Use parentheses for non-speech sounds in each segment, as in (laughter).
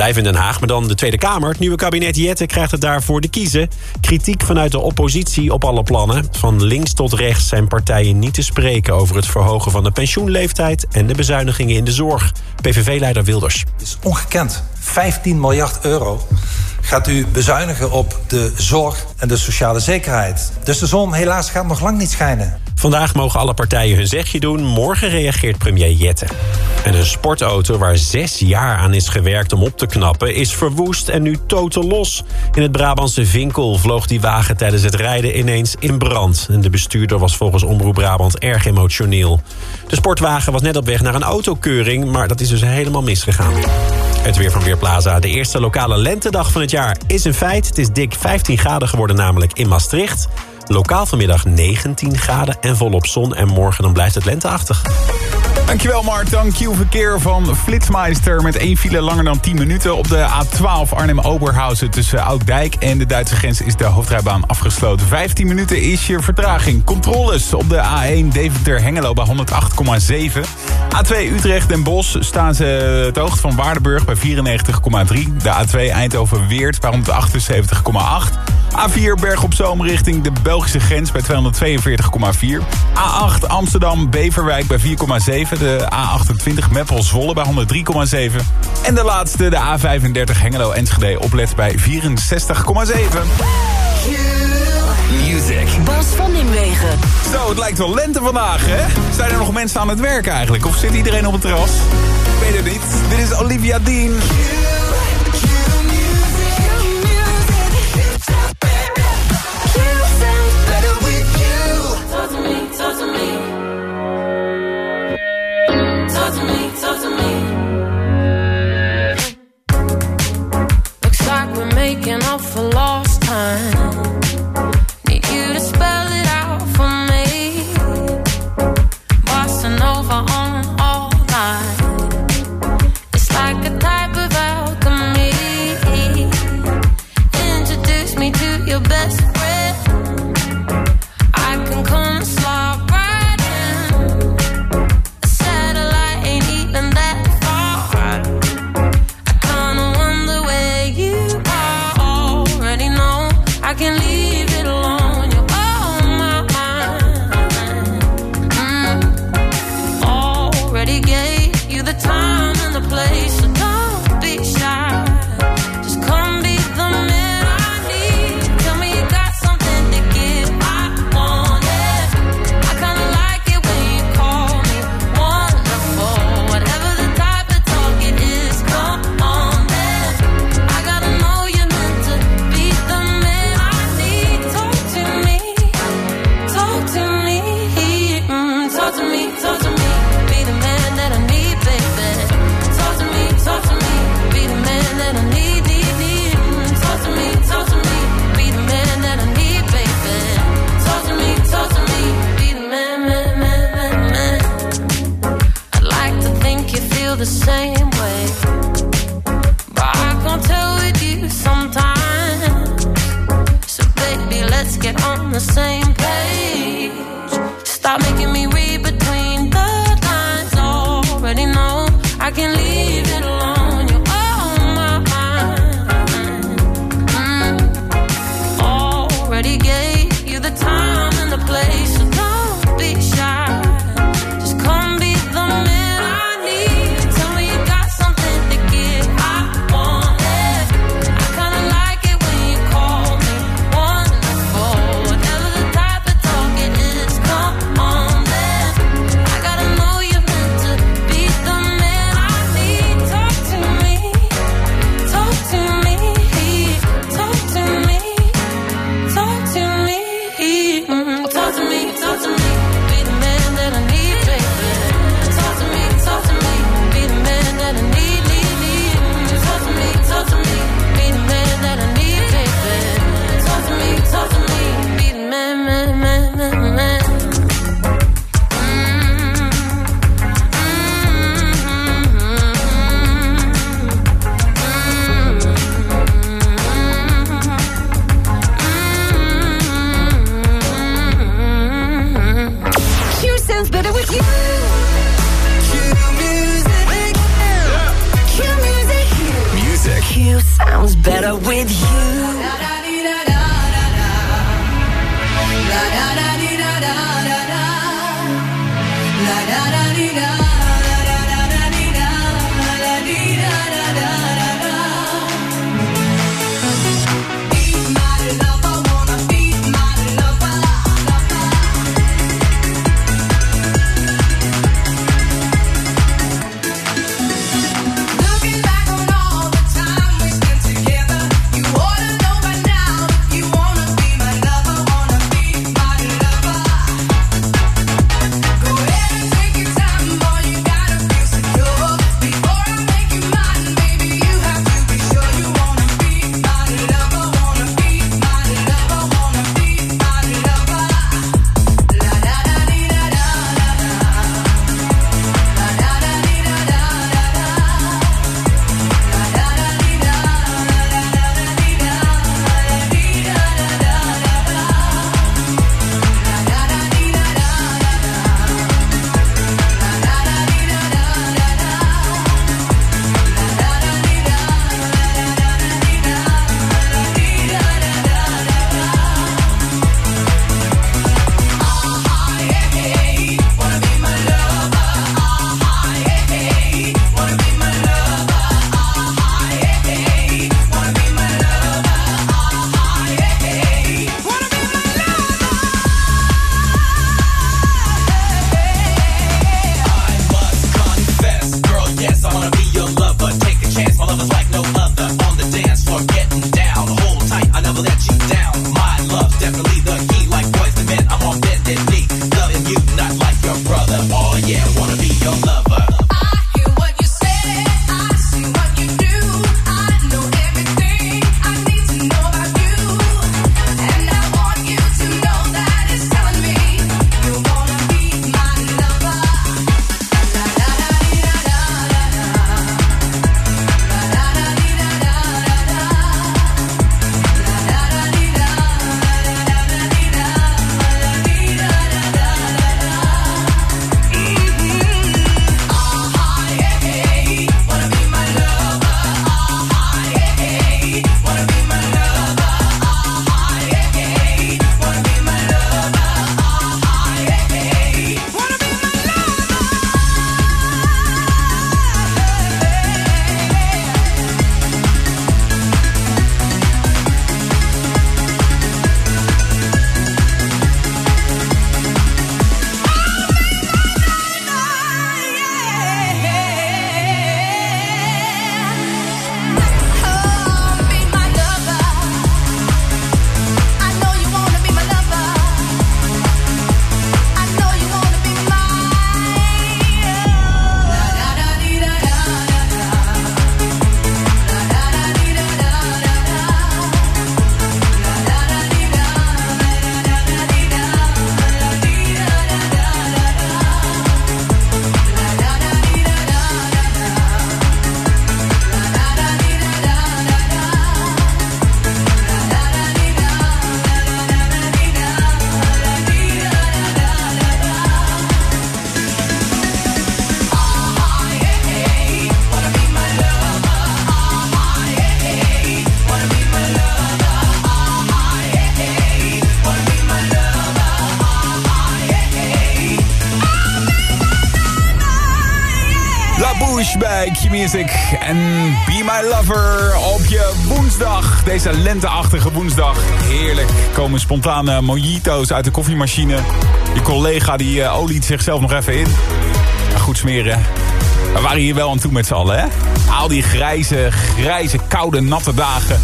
blijven in Den Haag, maar dan de Tweede Kamer. Het nieuwe kabinet Jette krijgt het daarvoor de kiezen. Kritiek vanuit de oppositie op alle plannen. Van links tot rechts zijn partijen niet te spreken... over het verhogen van de pensioenleeftijd... en de bezuinigingen in de zorg. PVV-leider Wilders. Het is ongekend. 15 miljard euro gaat u bezuinigen op de zorg en de sociale zekerheid. Dus de zon helaas gaat nog lang niet schijnen. Vandaag mogen alle partijen hun zegje doen. Morgen reageert premier Jette. En een sportauto waar zes jaar aan is gewerkt om op te knappen... is verwoest en nu totaal los. In het Brabantse Vinkel vloog die wagen tijdens het rijden ineens in brand. En de bestuurder was volgens Omroep Brabant erg emotioneel. De sportwagen was net op weg naar een autokeuring... maar dat is dus helemaal misgegaan. Het weer van Weerplaza. De eerste lokale lentedag van het jaar is een feit. Het is dik 15 graden geworden namelijk in Maastricht. Lokaal vanmiddag 19 graden en volop zon. En morgen dan blijft het lenteachtig. Dankjewel Mark. Dan Q-verkeer van Flitsmeister met één file langer dan 10 minuten. Op de A12 Arnhem-Oberhausen tussen Ouddijk en de Duitse grens is de hoofdrijbaan afgesloten. 15 minuten is je vertraging. Controles op de A1 Deventer-Hengelo bij 108,7. A2 Utrecht-Den Bosch staan ze het hoogte van Waardenburg bij 94,3. De A2 Eindhoven-Weert bij 178,8. A4 Berg op richting de Belgische grens bij 242,4. A8 Amsterdam Beverwijk bij 4,7. De A28 Meppel Zwolle bij 103,7. En de laatste de A35 Hengelo Enschede oplet bij 64,7. Music. Bas van Nimwegen. Zo, het lijkt wel lente vandaag, hè? Zijn er nog mensen aan het werk eigenlijk? Of zit iedereen op het terras? Ik weet het niet. Dit is Olivia Dean. Deze lenteachtige woensdag. Heerlijk. Komen spontane mojito's uit de koffiemachine. Je collega die uh, oliet zichzelf nog even in. Goed smeren. We waren hier wel aan toe met z'n allen, hè? Al die grijze, grijze, koude, natte dagen.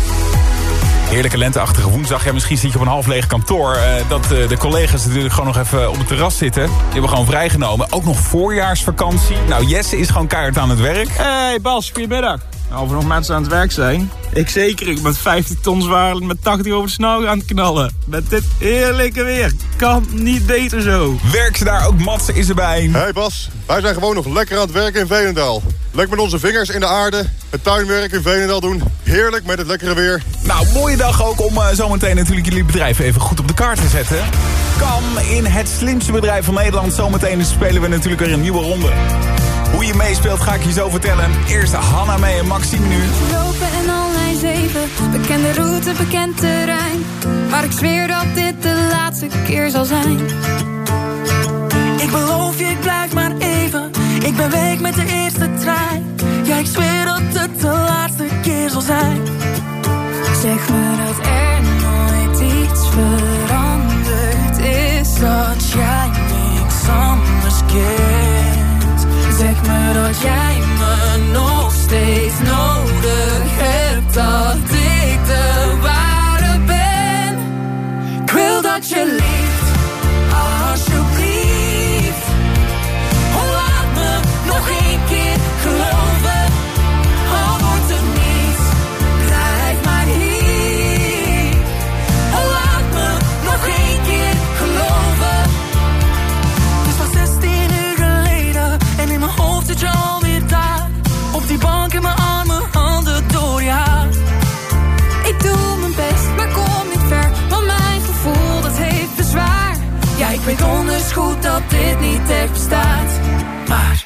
Heerlijke lenteachtige woensdag. Ja, misschien zit je op een half leeg kantoor. Uh, dat de collega's natuurlijk gewoon nog even op het terras zitten. Die hebben gewoon vrijgenomen. Ook nog voorjaarsvakantie. Nou, Jesse is gewoon keihard aan het werk. Hey Bas, goedemiddag. Nou, of er nog mensen aan het werk zijn. Ik zeker, ik met 50 ton zwaar met 80 over de snauw aan het knallen. Met dit heerlijke weer. Kan niet beter zo. Werk ze daar ook, Mats is erbij. Hey Bas, wij zijn gewoon nog lekker aan het werken in Veenendaal. Lekker met onze vingers in de aarde, het tuinwerk in Veenendaal doen. Heerlijk met het lekkere weer. Nou, mooie dag ook om uh, zometeen natuurlijk jullie bedrijf even goed op de kaart te zetten. Kan in het slimste bedrijf van Nederland. Zometeen spelen we natuurlijk weer een nieuwe ronde. Hoe je meespeelt ga ik je zo vertellen. Eerst Hanna mee en Maxime nu. Lopen en online 7 ken de route, bekend terrein. Maar ik zweer dat dit de laatste keer zal zijn. Ik beloof je, ik blijf maar even. Ik ben weg met de eerste trein. Ja, ik zweer dat het de laatste keer zal zijn. Zeg me dat er nooit iets veranderd is. Dat jij niks anders kent. Zeg me dat jij me nog steeds nodig hebt. Dat ik de ware ben. Ik wil dat je goed dat dit niet echt bestaat. Maar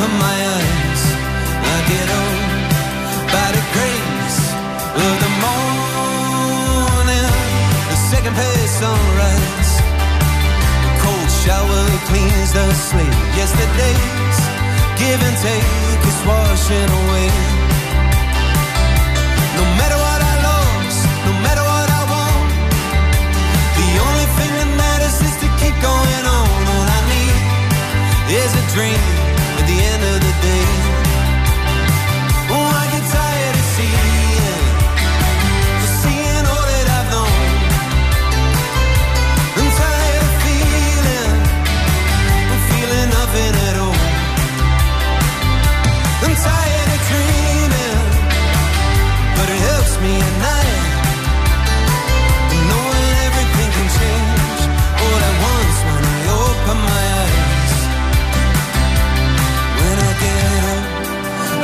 My eyes. I get up by the grace of the morning, the second page sunrise. A cold shower cleans the slate. Yesterday's give and take is washing away. No matter what I no matter what I want, the only thing that matters is to keep going on. All I need is a dream the end of the day.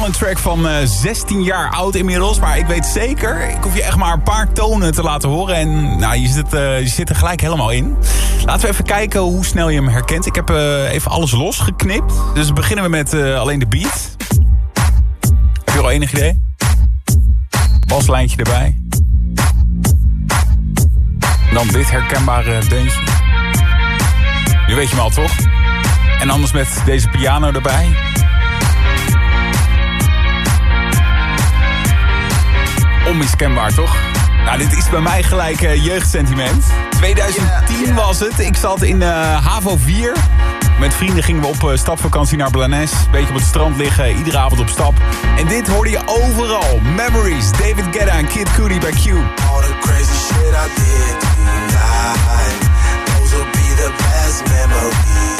Dan een track van eh, 16 jaar oud inmiddels. Maar ik weet zeker, ik hoef je echt maar een paar tonen te laten horen. En nou, je, zit, eh, je zit er gelijk helemaal in. Laten we even kijken hoe snel je hem herkent. Ik heb eh, even alles losgeknipt. Dus beginnen we met alleen de beat. Heb je al enig idee? Baslijntje erbij. Dan dit herkenbare deuntje. Nu weet je hem al, toch? En anders met deze piano erbij. Onmiskenbaar, toch? Nou, dit is bij mij gelijk eh, jeugdsentiment. 2010 was het. Ik zat in eh, HAVO 4. Met vrienden gingen we op eh, stapvakantie naar Blanes. Beetje op het strand liggen, iedere avond op stap. En dit hoorde je overal. Memories, David Guetta en Kid Cudi bij Q. All the crazy shit I did tonight. Those will be the best memories.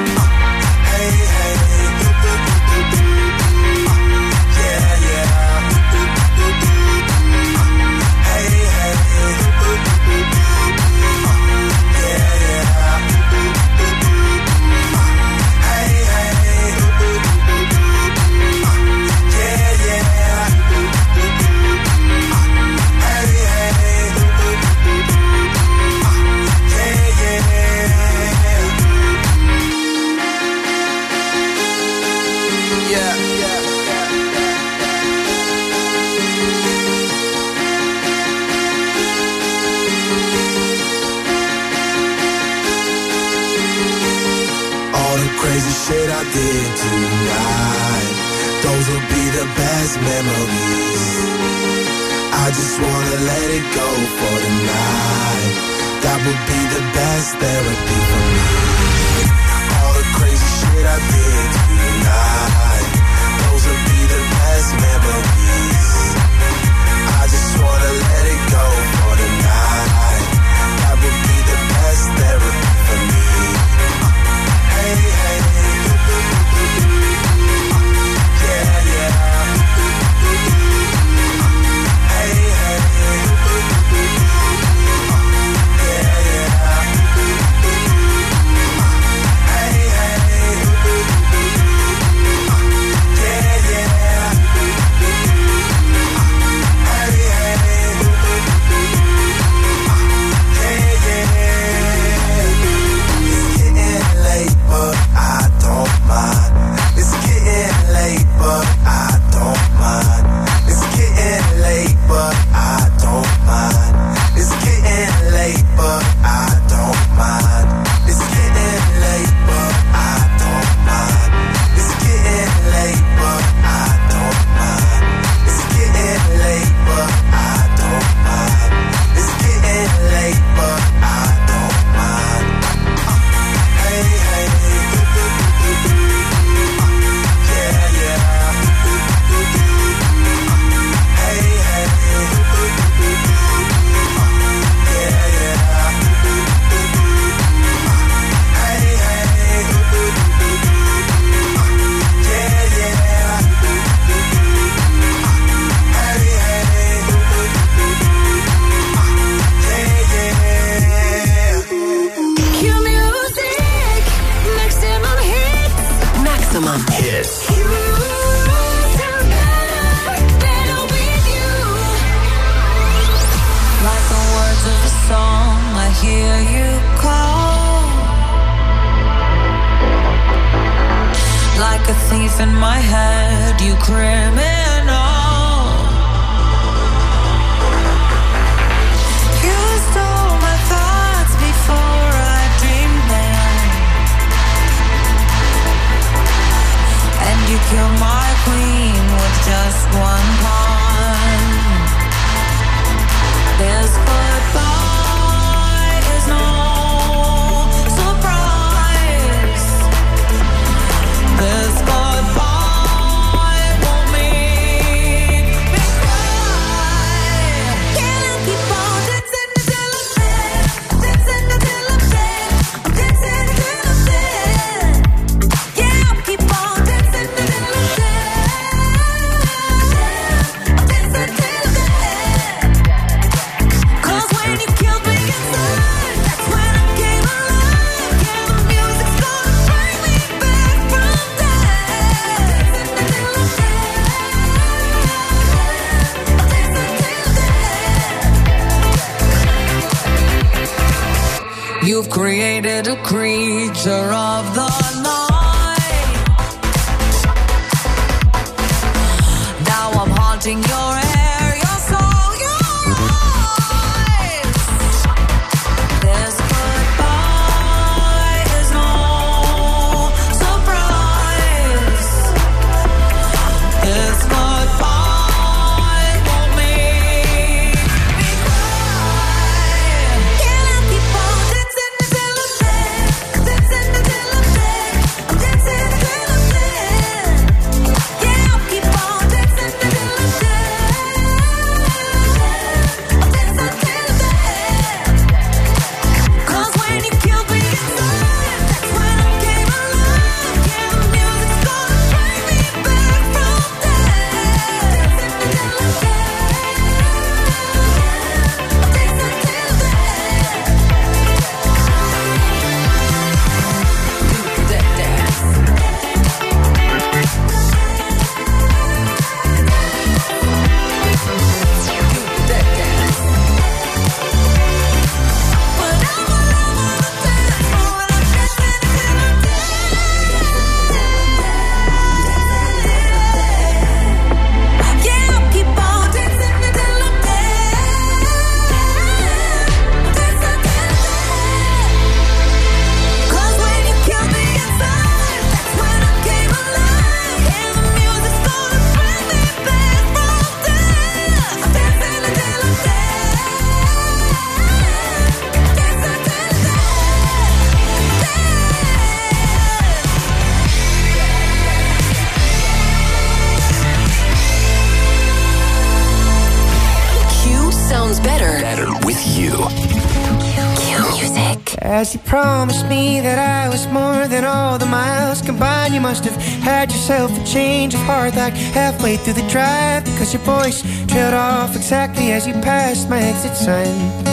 Yourself a change of heart like halfway through the drive because your voice trailed off exactly as you passed my exit sign.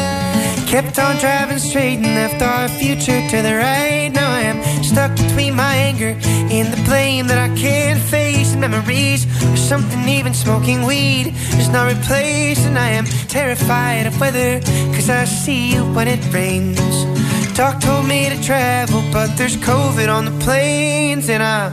Kept on driving straight and left our future to the right. Now I am stuck between my anger and the blame that I can't face. And memories or something, even smoking weed is not replaced. And I am terrified of weather because I see you when it rains. Doc told me to travel, but there's COVID on the planes. And I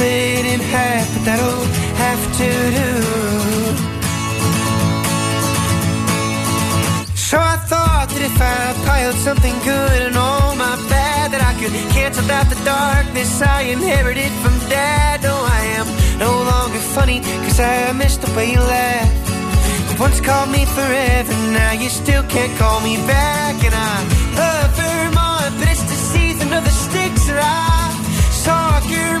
split in half, but that'll have to do. So I thought that if I piled something good and all my bad, that I could cancel out the darkness I inherited from dad. No, I am no longer funny, cause I missed the way you laughed. Once called me forever, now you still can't call me back. And I love Vermont, but it's the season of the sticks. And I saw your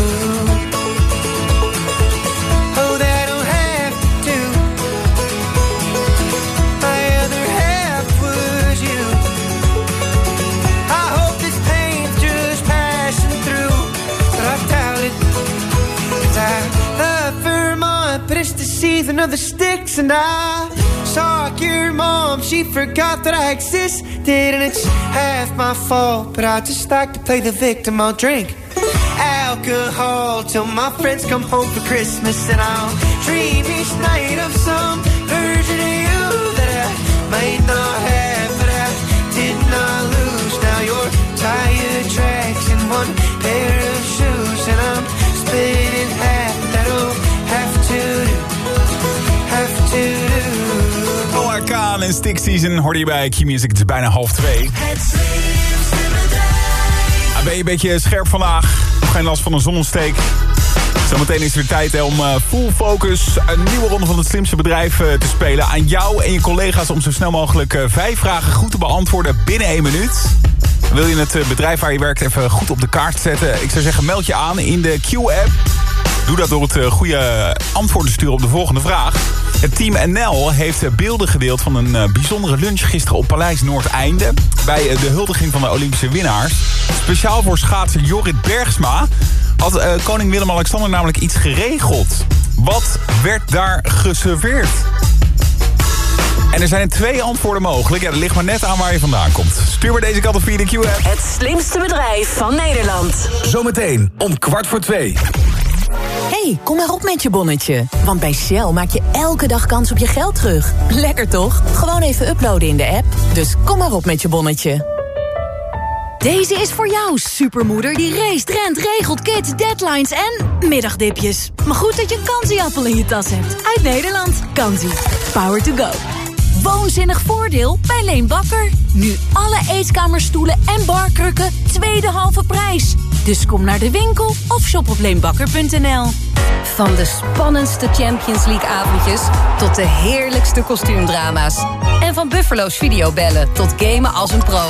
And I saw your mom. She forgot that I existed, and it's half my fault. But I just like to play the victim. I'll drink alcohol till my friends come home for Christmas, and I'll dream each night of some version of you that I might not have, but I did not lose. Now your tire tracks in one pair of shoes, and I'm split in half. That'll have to do, Noah Kaan en Stick Season hoorde je bij Q-Music. Het is bijna half twee. Ah, ben je een beetje scherp vandaag? Geen last van een zonnesteek? Zometeen is het weer tijd hè, om eh, full focus een nieuwe ronde van het slimste bedrijf eh, te spelen. Aan jou en je collega's om zo snel mogelijk eh, vijf vragen goed te beantwoorden binnen één minuut. Wil je het bedrijf waar je werkt even goed op de kaart zetten? Ik zou zeggen, meld je aan in de Q-app. Doe dat door het goede antwoord te sturen op de volgende vraag. Het team NL heeft eh, beelden gedeeld van een eh, bijzondere lunch gisteren op Paleis Noordeinde. Bij eh, de huldiging van de Olympische winnaars. Speciaal voor schaatser Jorrit Bergsma had koning Willem-Alexander namelijk iets geregeld. Wat werd daar geserveerd? En er zijn twee antwoorden mogelijk. Ja, dat ligt maar net aan waar je vandaan komt. Stuur maar deze kant op via de Q-app. Het slimste bedrijf van Nederland. Zometeen om kwart voor twee. Kom maar op met je bonnetje. Want bij Shell maak je elke dag kans op je geld terug. Lekker toch? Gewoon even uploaden in de app. Dus kom maar op met je bonnetje. Deze is voor jou, supermoeder die race, rent, regelt, kids, deadlines en middagdipjes. Maar goed dat je een kansieappel in je tas hebt. Uit Nederland. Kansie. Power to go. Woonzinnig voordeel bij Leen Bakker. Nu alle eetkamerstoelen en barkrukken tweede halve prijs. Dus kom naar de winkel of shop op leenbakker.nl. Van de spannendste Champions League avondjes tot de heerlijkste kostuumdrama's. En van Buffalo's videobellen tot gamen als een pro.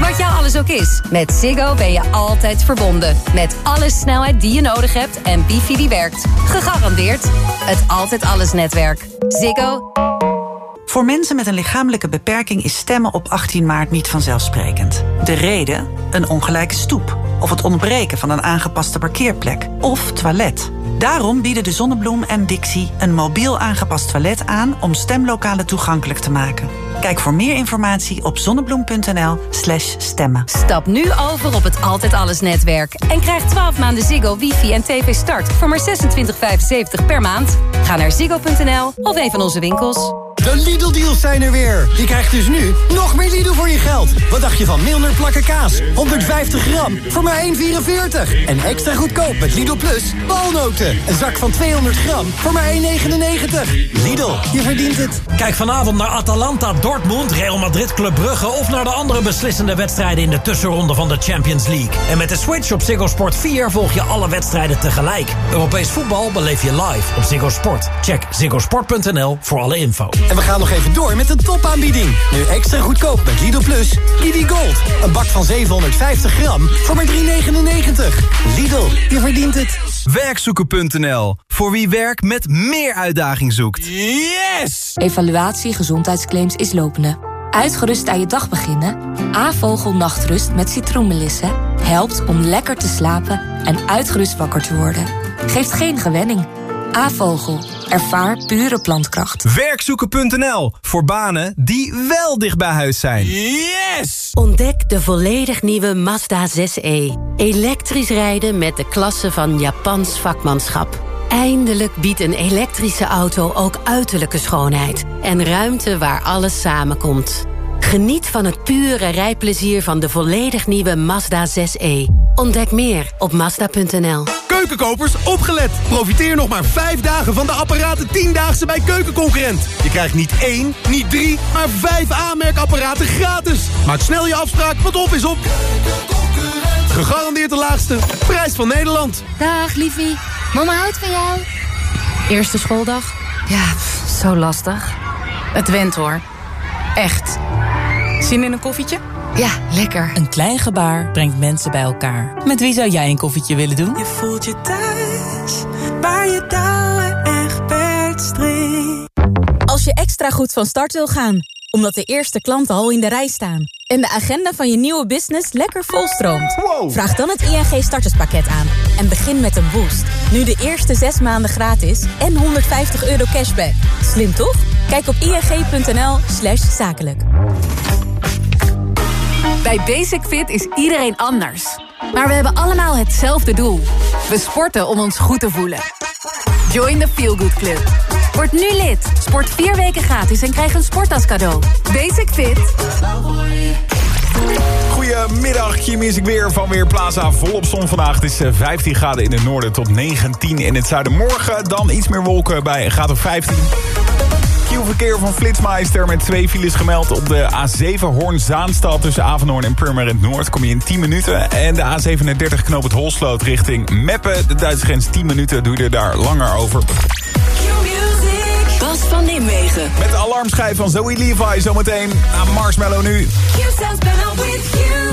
Wat jou alles ook is, met Ziggo ben je altijd verbonden. Met alle snelheid die je nodig hebt en wifi die werkt. Gegarandeerd het Altijd Alles netwerk. Ziggo. Voor mensen met een lichamelijke beperking is stemmen op 18 maart niet vanzelfsprekend. De reden? Een ongelijke stoep. Of het ontbreken van een aangepaste parkeerplek. Of toilet. Daarom bieden de Zonnebloem en Dixie een mobiel aangepast toilet aan om stemlokalen toegankelijk te maken. Kijk voor meer informatie op zonnebloem.nl/slash stemmen. Stap nu over op het Altijd Alles netwerk. En krijg 12 maanden Ziggo, wifi en tv start voor maar 26,75 per maand. Ga naar ziggo.nl of een van onze winkels. De Lidl-deals zijn er weer. Je krijgt dus nu nog meer Lidl voor je geld. Wat dacht je van Milner plakken kaas? 150 gram voor maar 1,44. En extra goedkoop met Lidl Plus walnoten. Een zak van 200 gram voor maar 1,99. Lidl, je verdient het. Kijk vanavond naar Atalanta, Dortmund, Real Madrid, Club Brugge... of naar de andere beslissende wedstrijden in de tussenronde van de Champions League. En met de switch op Ziggo Sport 4 volg je alle wedstrijden tegelijk. Europees voetbal beleef je live op Ziggo Sport. Check ziggosport.nl voor alle info. En we gaan nog even door met de topaanbieding. Nu extra goedkoop met Lidl Plus. Lidl Gold. Een bak van 750 gram voor maar 3,99. Lidl, je verdient het. Werkzoeken.nl. Voor wie werk met meer uitdaging zoekt. Yes! Evaluatie gezondheidsclaims is lopende. Uitgerust aan je dag beginnen? A-vogel nachtrust met citroenmelissen helpt om lekker te slapen en uitgerust wakker te worden. Geeft geen gewenning. A-vogel. Ervaar pure plantkracht. Werkzoeken.nl. Voor banen die wel dicht bij huis zijn. Yes! Ontdek de volledig nieuwe Mazda 6e. Elektrisch rijden met de klasse van Japans vakmanschap. Eindelijk biedt een elektrische auto ook uiterlijke schoonheid. En ruimte waar alles samenkomt. Geniet van het pure rijplezier van de volledig nieuwe Mazda 6e. Ontdek meer op Mazda.nl. Keukenkopers, opgelet! Profiteer nog maar vijf dagen van de apparaten 10-daagse bij Keukenconcurrent. Je krijgt niet één, niet drie, maar vijf aanmerkapparaten gratis. Maak snel je afspraak, want op is op. Gegarandeerd de laagste prijs van Nederland. Dag liefie, mama houdt van jou. Eerste schooldag? Ja, pff, zo lastig. Het went hoor. Echt. Zin in een koffietje? Ja, lekker. Een klein gebaar brengt mensen bij elkaar. Met wie zou jij een koffietje willen doen? Je voelt je thuis, waar je touwen echt. Als je extra goed van start wil gaan, omdat de eerste klanten al in de rij staan... en de agenda van je nieuwe business lekker volstroomt... vraag dan het ING starterspakket aan en begin met een boost. Nu de eerste zes maanden gratis en 150 euro cashback. Slim toch? Kijk op ing.nl slash zakelijk. Bij Basic Fit is iedereen anders. Maar we hebben allemaal hetzelfde doel. We sporten om ons goed te voelen. Join the Feel Good Club. Word nu lid. Sport vier weken gratis en krijg een sporttas cadeau. Basic Fit. Goedemiddag, Kim is ik weer van Weerplaza. Volop zon vandaag. Het is eh, 15 graden in het noorden tot 19 in het zuiden. Morgen dan iets meer wolken bij een graad of 15. Nieuw verkeer van Flitsmeister met twee files gemeld op de A7 Hoorn-Zaanstad tussen Avenhoorn en Purmerend Noord. Kom je in 10 minuten. En de A37 knoop het Holsloot richting Meppen. De Duitse grens 10 minuten. Doe je er daar langer over. Bas van Nimwegen. Met de alarmschijf van Zoe Levi zometeen. Aan Marshmallow nu. Q sounds with you.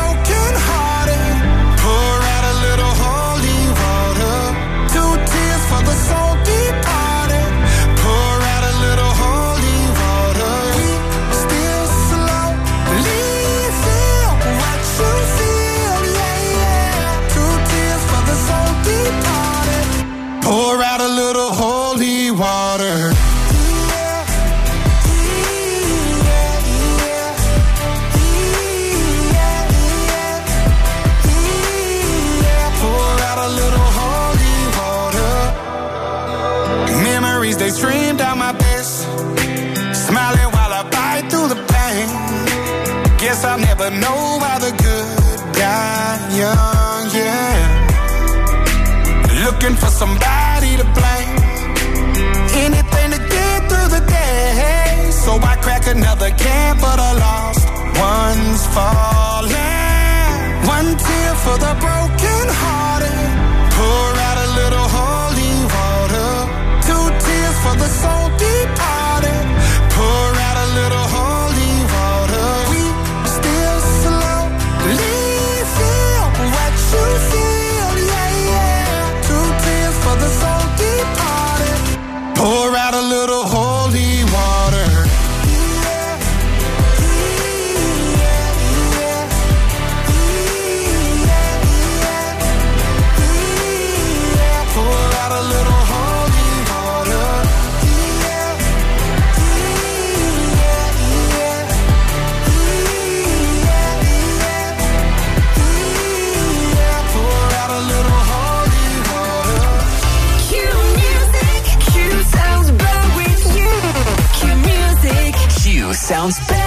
for the broken sounds better.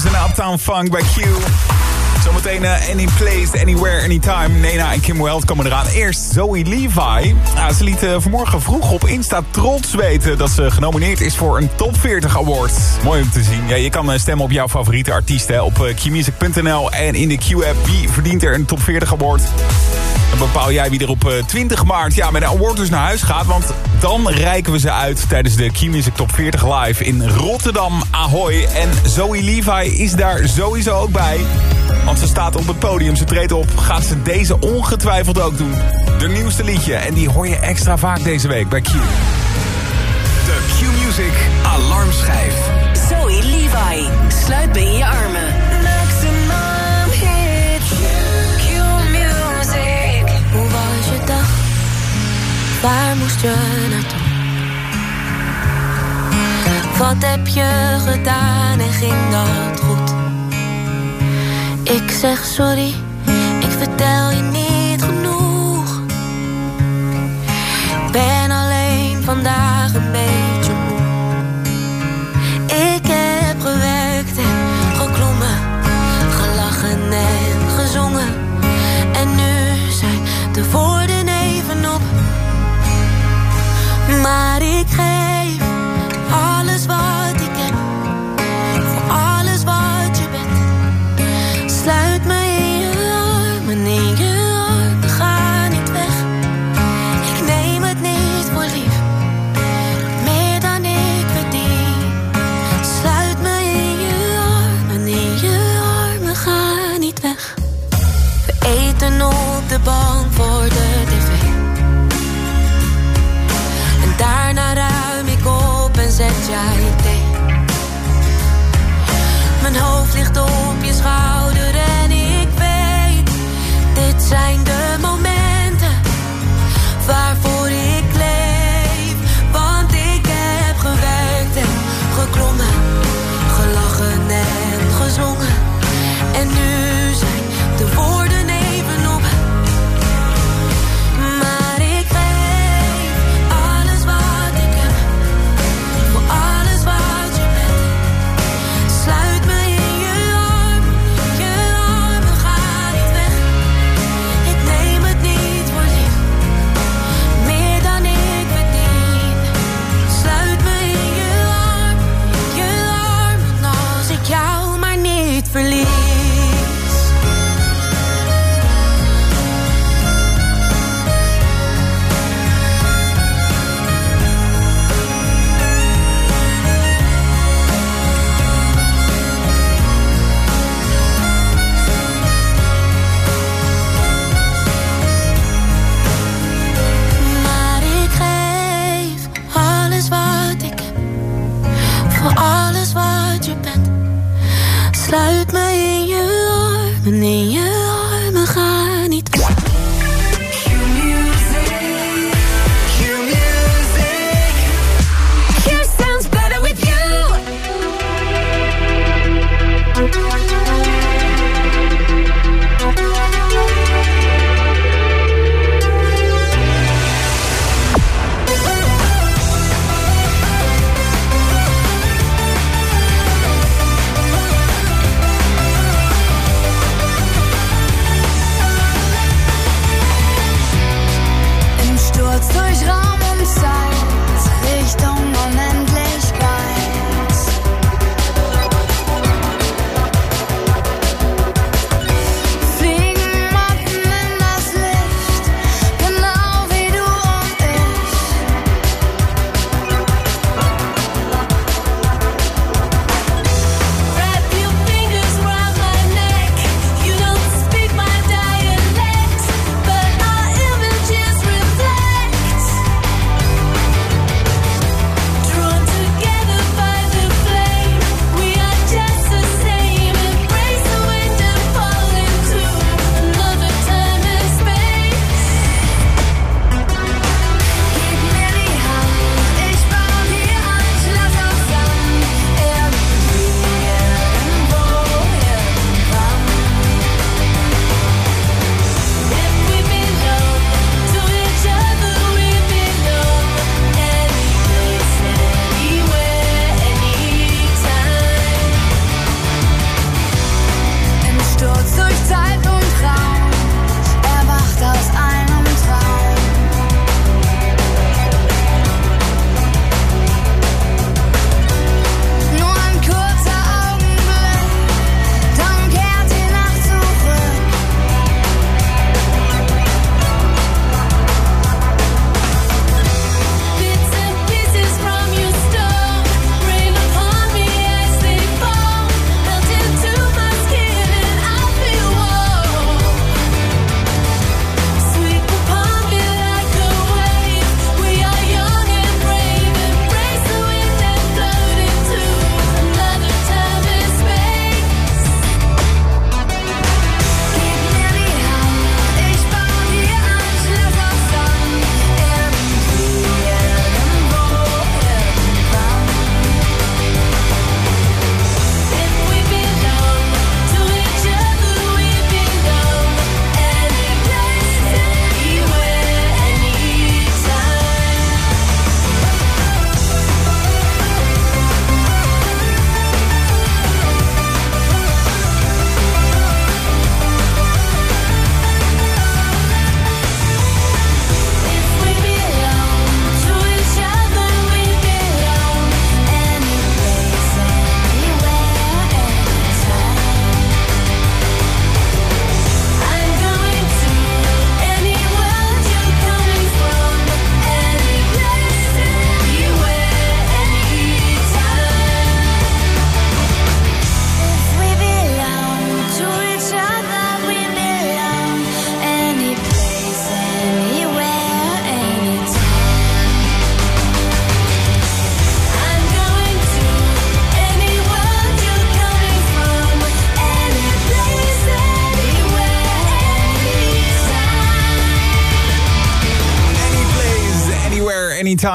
Zijn en Uptown Funk bij Q. Zometeen uh, Any Place, Anywhere, Anytime. Nena en Kim Weld komen eraan. Eerst Zoe Levi. Ah, ze liet eh, vanmorgen vroeg op Insta trots weten... dat ze genomineerd is voor een Top 40 Award. Mooi om te zien. Ja, je kan eh, stemmen op jouw favoriete artiest op qmusic.nl... en in de Q-app. Wie verdient er een Top 40 Award? Dan bepaal jij wie er op eh, 20 maart ja, met de award dus naar huis gaat. Want dan reiken we ze uit tijdens de Q Music Top 40 Live in Rotterdam. Ahoy. En Zoe Levi is daar sowieso ook bij. Want ze staat op het podium, ze treedt op. Gaat ze deze ongetwijfeld ook doen. De nieuwste liedje. En die hoor je extra vaak deze week bij Q. De Q Music Alarmschijf. Zoe Levi. Sluit bij je arm. Waar moest je naartoe? Wat heb je gedaan en ging dat goed? Ik zeg sorry, ik vertel je niet genoeg. Ben alleen vandaag maar ik.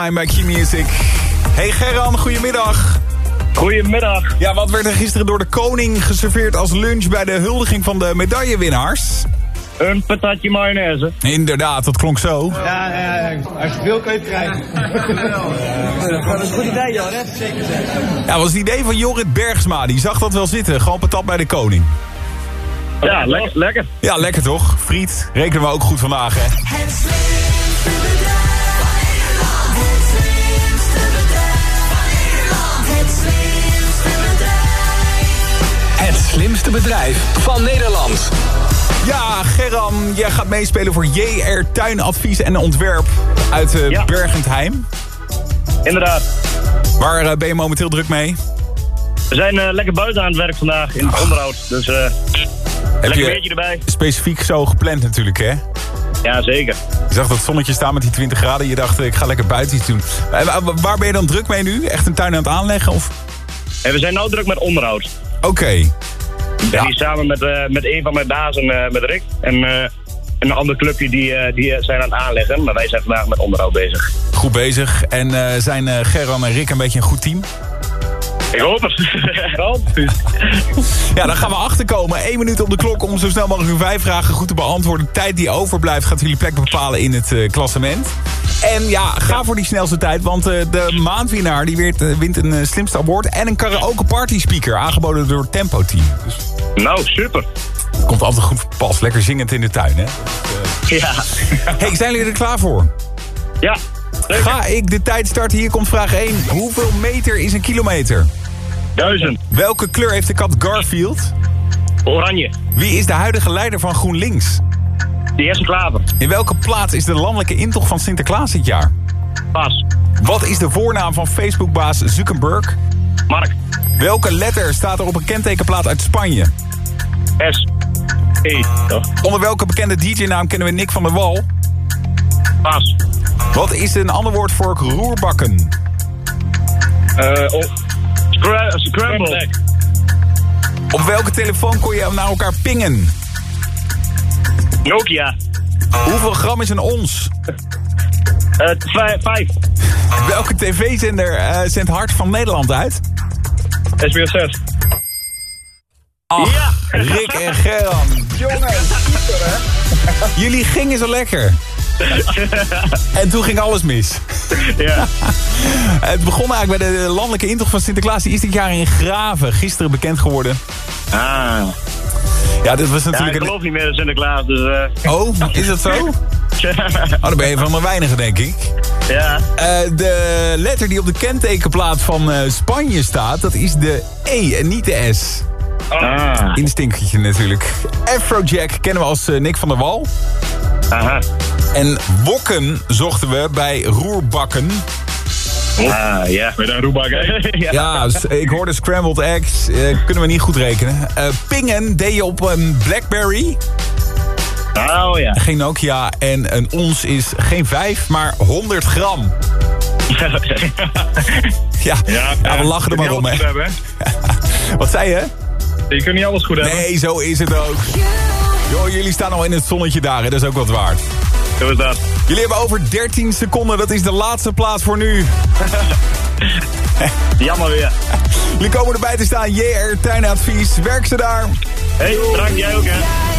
Anytime bij Key Music. Hey Gerran, goedemiddag. Goedemiddag. Ja, wat werd er gisteren door de koning geserveerd als lunch bij de huldiging van de medaillewinnaars? Een patatje mayonaise. Inderdaad, dat klonk zo. Ja, ja, als je veel je krijgen. Dat is een goed idee, joh. Zeker Ja, dat was het idee van Jorrit Bergsma. Die zag dat wel zitten. Gewoon patat bij de koning. Ja, lekker. lekker. Ja, lekker toch? Friet, rekenen we ook goed vandaag, hè? Het slimste bedrijf van Nederland. Ja, Gerram, jij gaat meespelen voor JR Tuinadvies en Ontwerp uit eh, Bergentheim. Inderdaad. Waar eh, ben je momenteel druk mee? We zijn eh, lekker buiten aan het werk vandaag in het onderhoud. Dus eh lekker je weertje erbij. Specifiek zo gepland natuurlijk, hè? Ja, zeker. Je zag dat zonnetje staan met die 20 graden. Je dacht, ik ga lekker buiten iets doen. Wa- Waar ben je dan druk mee nu? Echt een tuin aan het aanleggen? Of? En we zijn nou druk met onderhoud. Oké. Ben hier samen met, eh, met een van mijn bazen, eh, met Rick. En eh, een ander clubje die, die zijn aan het aanleggen. Maar wij zijn vandaag met onderhoud bezig. Goed bezig. En zijn Gerran en Rick een beetje een goed team? Ik hoop het. Ja, dan gaan we achterkomen. Eén minuut op de klok om zo snel mogelijk uw vijf vragen goed te beantwoorden. De tijd die overblijft gaat jullie plek bepalen in het eh, klassement. En ja, ga voor die snelste tijd, want eh, de maandwinnaar die wint, eh, wint een slimste award... en een karaoke party speaker, aangeboden door Tempo Team. Dus Nou, super. komt altijd goed pas. Lekker zingend in de tuin, hè? Ja. Hey, zijn jullie er klaar voor? Ja. Ga ik de tijd starten? Hier komt vraag 1. Hoeveel meter is een kilometer? Duizend. Welke kleur heeft de kat Garfield? Oranje. Wie is de huidige leider van GroenLinks? De eerste klaver. In welke plaats is de landelijke intocht van Sinterklaas dit jaar? Pas. Wat is de voornaam van Facebookbaas Zuckerberg? Mark. Welke letter staat er op een kentekenplaat uit Spanje? S. E. Onder welke bekende DJ-naam kennen we Nick van der Wal? Pas. Wat is een ander woord voor roerbakken? Eh, oh. Scra- scramble. Op welke telefoon kon je naar elkaar pingen? Nokia. Hoeveel gram is een ons? Eh, vijf. Welke tv-zender eh, zendt Hart van Nederland uit? SBS 6. Ach, Rick en Gerran. Jongens, super hè? Jullie gingen zo lekker. En toen ging alles mis. (laughs) Ja. (laughs) Het begon eigenlijk bij de landelijke intocht van Sinterklaas. Die is dit jaar in Graven. Gisteren bekend geworden. Ah. Ja, dit was Ja, natuurlijk... ik geloof niet meer in Sinterklaas, dus... eh Oh, is dat zo? (laughs) Oh, dan ben je van de weinigen, denk ik. Ja. Eh, de letter die op de kentekenplaat van eh, Spanje staat, dat is de E en niet de S. Ah. Instinkertje natuurlijk. Afrojack kennen we als Nick van der Wal. Aha. En wokken zochten we bij roerbakken. Ah, ja. Met een roebak, hè? (laughs) Ja, dus ik hoorde scrambled eggs. eh, kunnen we niet goed rekenen. Eh, pingen deed je op een Blackberry. Oh ja. Geen Nokia. En een ons is geen 5, maar 100 gram. (laughs) Ja, ja, we lachen er maar om, hè. (laughs) Wat zei je? Je kunt niet alles goed hebben. Nee, zo is het ook. Joh, jullie staan al in het zonnetje daar, hè? dat is ook wat waard. Zo is dat. Jullie hebben over 13 seconden, dat is de laatste plaats voor nu. (laughs) Jammer weer. Jullie komen erbij te staan, JR Tuinadvies. Werk ze daar. Hey, bedankt jij ook, hè.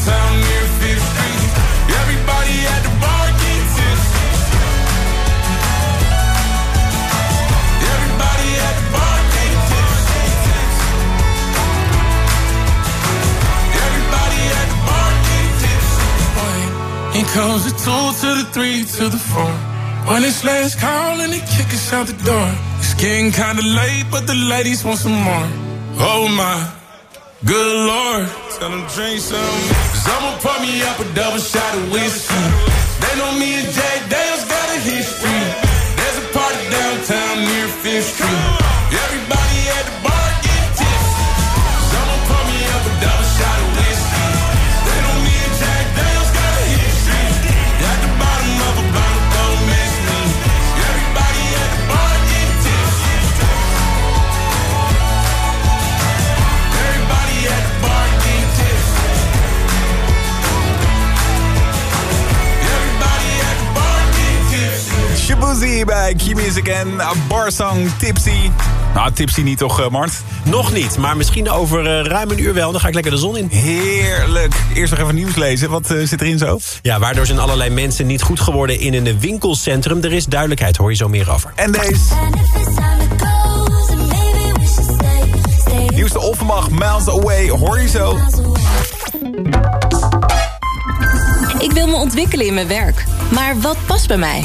downtown near Fifth Street. Everybody at the bar getting tipsy. Everybody at the bar getting tipsy. Everybody at the bar getting tipsy. One, comes the two to the three to the four. When it's last call and they kick us out the door. It's getting kinda late, but the ladies want some more. Oh my, good lord. Tell them drink some. Someone pour me up a double shot of whiskey. They know me and Jay Daniels got a history. There's a party downtown near Fifth Street. Shabuzi bij Q-Music en Barsong Tipsy. Nou, Tipsy niet toch, eh, Mart? Nog niet, maar misschien over eh, ruim een uur wel. Dan ga ik lekker de zon in. Heerlijk. Eerst nog even nieuws lezen. Wat eh, zit erin zo? Ja, waardoor zijn allerlei mensen niet goed geworden in een winkelcentrum. Er is duidelijkheid, hoor je zo meer over. En deze. Nieuwste Offenbach, Miles Away, hoor je zo. Ik wil me ontwikkelen in mijn werk. Maar wat past bij mij?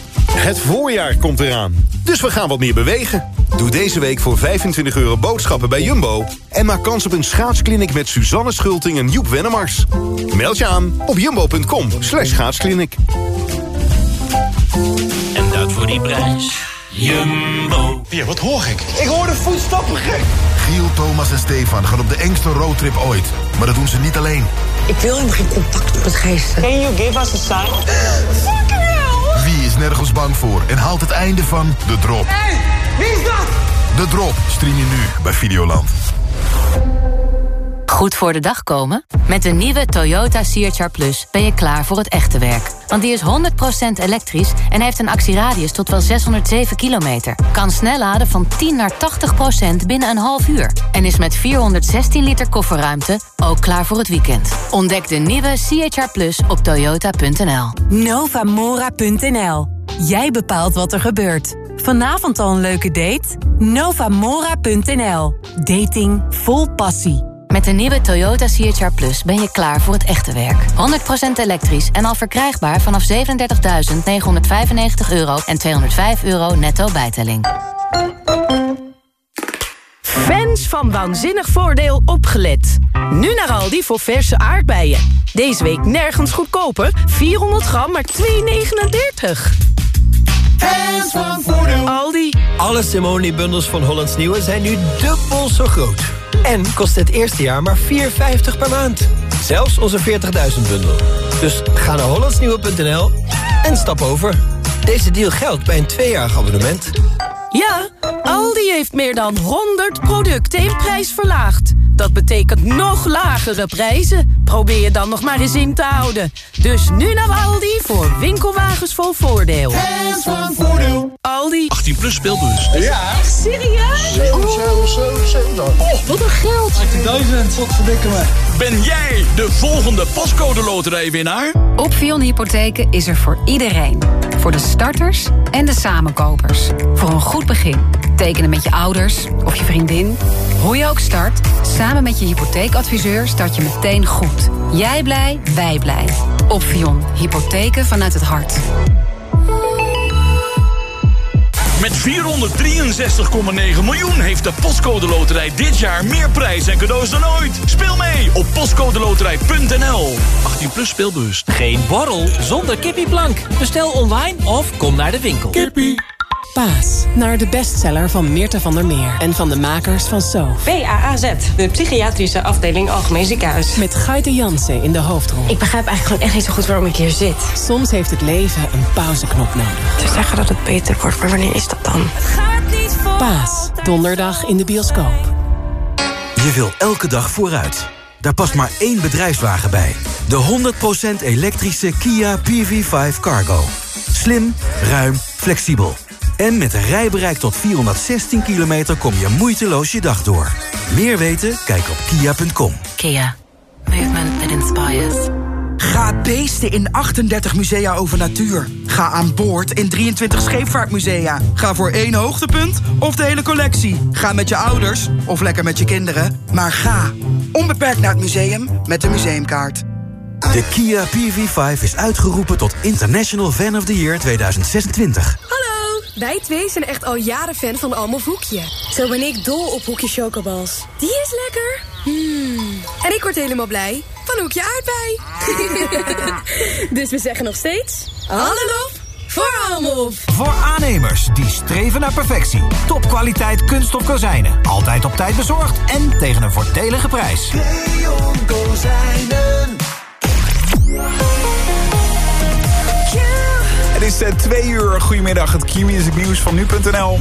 Het voorjaar komt eraan, dus we gaan wat meer bewegen. Doe deze week voor 25 euro boodschappen bij Jumbo... en maak kans op een schaatskliniek met Suzanne Schulting en Joep Wennemars. Meld je aan op jumbo.com slash schaatskliniek. En dat voor die prijs. Jumbo. Ja, wat hoor ik? Ik hoor de voetstappen gek. Giel, Thomas en Stefan gaan op de engste roadtrip ooit. Maar dat doen ze niet alleen. Ik wil helemaal geen contact met geesten. Can you give us a sign? (laughs) nergens bang voor en haalt het einde van De Drop? Hey, wie is dat? De Drop stream je nu bij Videoland. Goed voor de dag komen? Met de nieuwe Toyota CHR Plus ben je klaar voor het echte werk. Want die is 100% elektrisch en heeft een actieradius tot wel 607 kilometer. Kan snel laden van 10 naar 80% binnen een half uur. En is met 416 liter kofferruimte ook klaar voor het weekend. Ontdek de nieuwe CHR Plus op toyota.nl. Novamora.nl. Jij bepaalt wat er gebeurt. Vanavond al een leuke date? Novamora.nl. Dating vol passie. Met de nieuwe Toyota CHR Plus ben je klaar voor het echte werk. 100% elektrisch en al verkrijgbaar vanaf 37.995 euro en 205 euro netto bijtelling. Fans van Waanzinnig Voordeel opgelet. Nu naar Aldi voor verse aardbeien. Deze week nergens goedkoper. 400 gram, maar 2,39. Hands van Voordeel. Aldi. Alle Simone-bundels van Hollands Nieuwe zijn nu dubbel zo groot. En kost het eerste jaar maar 4,50 per maand. Zelfs onze 40.000 bundel. Dus ga naar hollandsnieuwe.nl en stap over. Deze deal geldt bij een tweejarig abonnement. Ja, Aldi heeft meer dan 100 producten in prijs verlaagd. Dat betekent nog lagere prijzen. Probeer je dan nog maar eens in te houden. Dus nu naar Aldi voor winkelwagens vol voordeel. Hands van Voordeel. Aldi. 18 plus speelbus. Ja. Echt serieus? 7, 7, 7, 7. Oh, wat een geld. 18.000. Wat verdikken me. Ben jij de volgende pascode loterijwinnaar? Opvion Hypotheken is er voor iedereen. Voor de starters en de samenkopers. Voor een goed begin. Tekenen met je ouders of je vriendin. Hoe je ook start, samen met je hypotheekadviseur start je meteen goed. Jij blij, wij blij. Opvion Hypotheken vanuit het hart. Met 463,9 miljoen heeft de Postcode Loterij dit jaar meer prijs en cadeaus dan ooit. Speel mee op postcodeloterij.nl. 18 plus speelbewust. Geen borrel zonder kippieplank. Bestel online of kom naar de winkel. Kippie. Paas, naar de bestseller van Meerte van der Meer en van de makers van So. PAAZ, de psychiatrische afdeling Algemeen Ziekenhuis. Met Gaite Jansen in de hoofdrol. Ik begrijp eigenlijk gewoon echt niet zo goed waarom ik hier zit. Soms heeft het leven een pauzeknop nodig. Ze zeggen dat het beter wordt, maar wanneer is dat dan? Paas, donderdag in de bioscoop. Je wil elke dag vooruit. Daar past maar één bedrijfswagen bij. De 100% elektrische Kia PV5 Cargo. Slim, ruim, flexibel. En met een rijbereik tot 416 kilometer kom je moeiteloos je dag door. Meer weten? Kijk op kia.com. Kia. Movement that inspires. Ga beesten in 38 musea over natuur. Ga aan boord in 23 scheepvaartmusea. Ga voor één hoogtepunt of de hele collectie. Ga met je ouders of lekker met je kinderen. Maar ga onbeperkt naar het museum met de museumkaart. De Kia PV5 is uitgeroepen tot International Fan of the Year 2026. Hallo, wij twee zijn echt al jaren fan van Almof Hoekje. Zo ben ik dol op Hoekje Chocobals. Die is lekker. Hmm. En ik word helemaal blij van Hoekje Aardbei. (laughs) dus we zeggen nog steeds... Hallo voor Almof. Voor aannemers die streven naar perfectie. Topkwaliteit kunststof kozijnen. Altijd op tijd bezorgd en tegen een voordelige prijs. Leon Kozijnen. Het is eh, twee uur. Goedemiddag, het Q-music nieuws van nu.nl.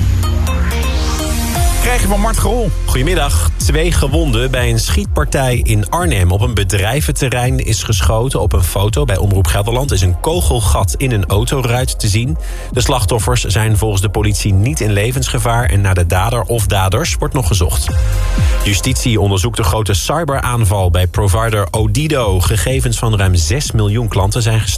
Krijg je van Mart Gerol. Goedemiddag. Twee gewonden bij een schietpartij in Arnhem. Op een bedrijventerrein is geschoten. Op een foto bij Omroep Gelderland is een kogelgat in een autoruit te zien. De slachtoffers zijn volgens de politie niet in levensgevaar... en naar de dader of daders wordt nog gezocht. Justitie onderzoekt de grote cyberaanval bij provider Odido. Gegevens van ruim 6 miljoen klanten zijn gestolen.